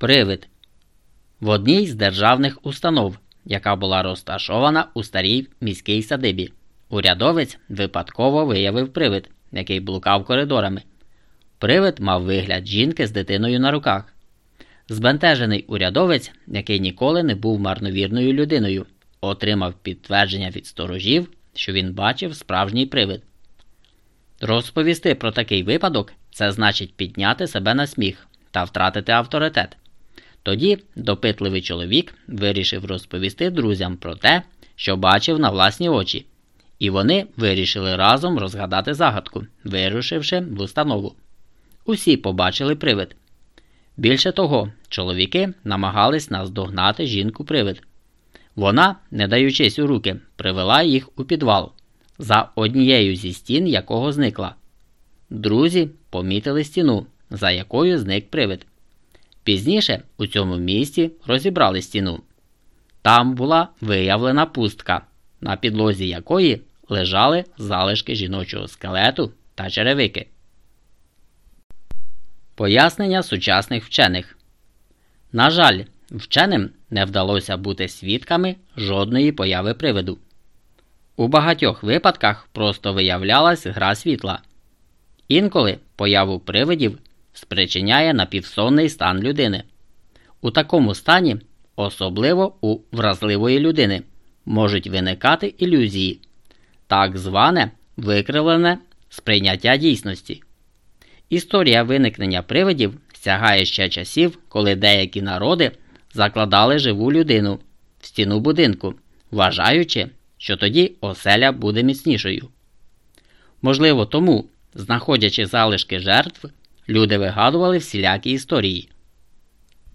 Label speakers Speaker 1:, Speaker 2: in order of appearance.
Speaker 1: Привид в одній з державних установ, яка була розташована у старій міській садибі. Урядовець випадково виявив привид, який блукав коридорами. Привид мав вигляд жінки з дитиною на руках. Збентежений урядовець, який ніколи не був марновірною людиною, отримав підтвердження від сторожів, що він бачив справжній привид. Розповісти про такий випадок це значить підняти себе на сміх та втратити авторитет. Тоді допитливий чоловік вирішив розповісти друзям про те, що бачив на власні очі, і вони вирішили разом розгадати загадку, вирушивши в установу. Усі побачили привид. Більше того, чоловіки намагались наздогнати жінку привид. Вона, не даючись у руки, привела їх у підвал, за однією зі стін якого зникла. Друзі помітили стіну, за якою зник привид. Пізніше у цьому місці розібрали стіну. Там була виявлена пустка, на підлозі якої лежали залишки жіночого скелету та черевики. Пояснення сучасних вчених. На жаль, вченим не вдалося бути свідками жодної появи привиду. У багатьох випадках просто виявлялась гра світла. Інколи появу привидів спричиняє напівсонний стан людини. У такому стані, особливо у вразливої людини, можуть виникати ілюзії, так зване викривлене сприйняття дійсності. Історія виникнення привидів сягає ще часів, коли деякі народи закладали живу людину в стіну будинку, вважаючи, що тоді оселя буде міцнішою. Можливо, тому, знаходячи залишки жертв, люди вигадували всілякі історії.